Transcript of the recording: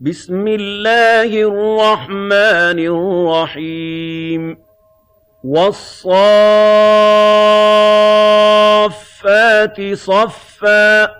بسم الله الرحمن الرحيم. والصافات صفا.